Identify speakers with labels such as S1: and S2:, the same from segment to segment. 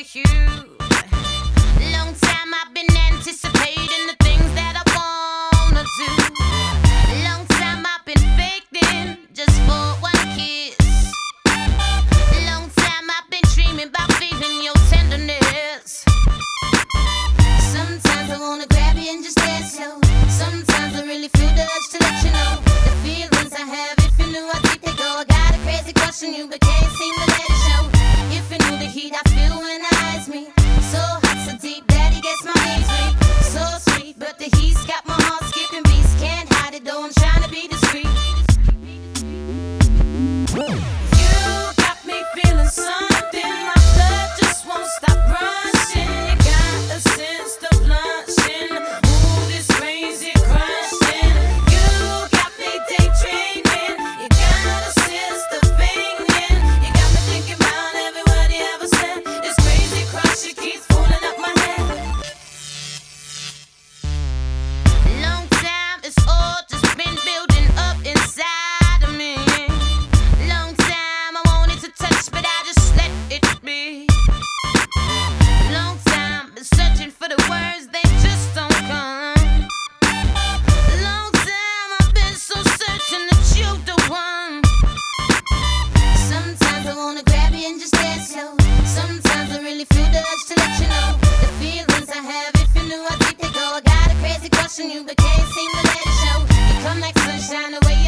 S1: you. Long time I've been anticipating the things that I wanna do. Long time I've been faking just for one kiss. Long time I've been dreaming about feeling your tenderness. Sometimes I wanna grab you and just dance slow. Sometimes I really feel the urge to let you know the feelings I have. If you knew how deep they go, I got a crazy crush on you, but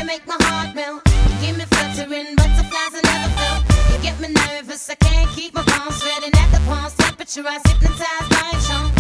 S1: you make my heart melt. You give me fluttering butterflies I never felt. You get me nervous, I can't keep my palms sweating at the palms temperature. I was hypnotized charm.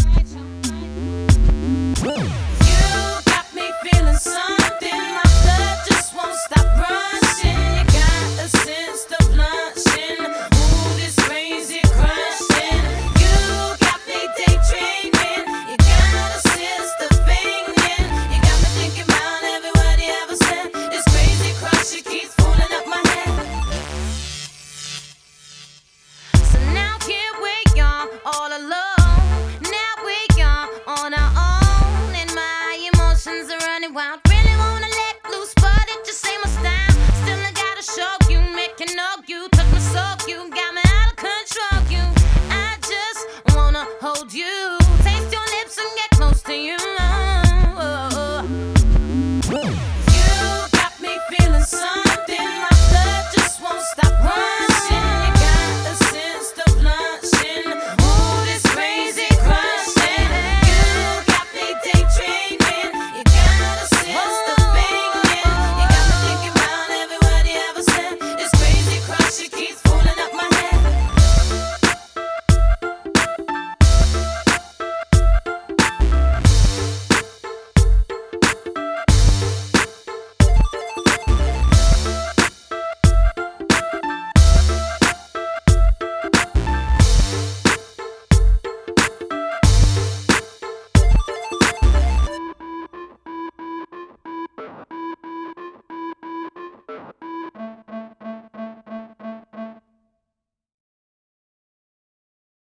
S1: running wild.